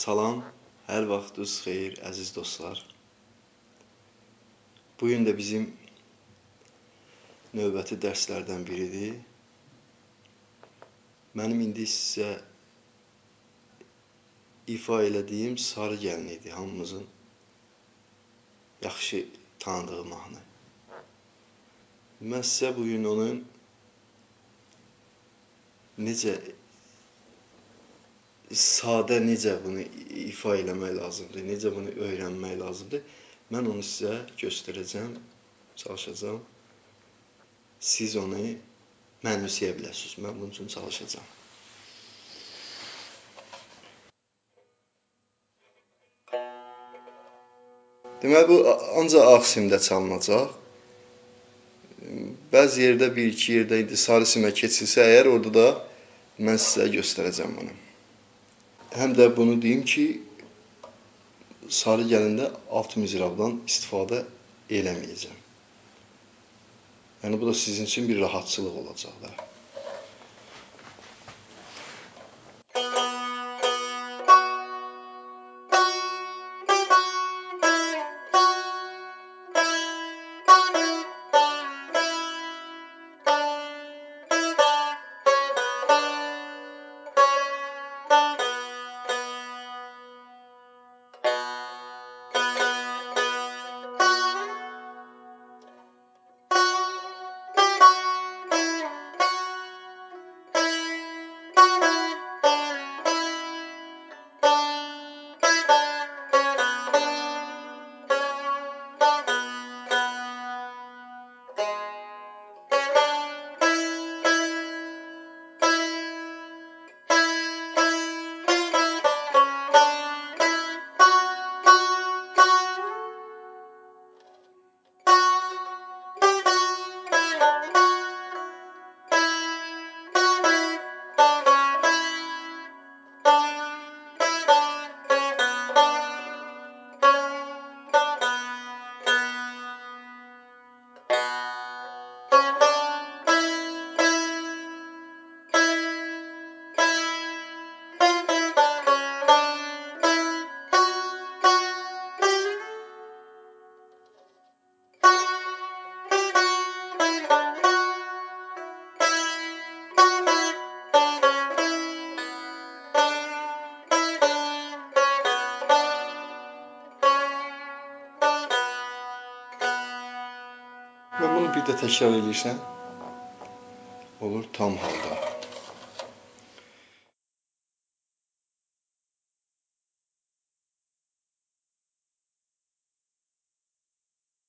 Salam, hər vaxtınız xeyir, əziz dostlar. Bu gün də bizim növbəti dərslərdən biridir. Mənim indi sizə ifa elədiyim Sarı gəlin idi, hamımızın yaxşı tanıdığı mahnı. Mən sizə bu gün onun necə sadə necə bunu ifa eləmək lazımdır, necə bunu öyrənmək lazımdır. Mən onu sizə göstərəcəm, çalışacağam. Siz onu mənimsəyə biləsiniz. Mən bunun üçün çalışacağam. Deməli, bu ancaq ağ simdə çalınacaq. Bəzi yerdə, bir-iki yerdə indi sarı simə keçilsə əgər, orada da mən sizə göstərəcəm bunu. Həm də bunu deyim ki, sarı gəlində alt mizrabdan istifadə eləməyəcəm. Yəni bu da sizin üçün bir rahatçılıq olacaq da. Və bunu bir də təkrar edirsən, olur tam halda.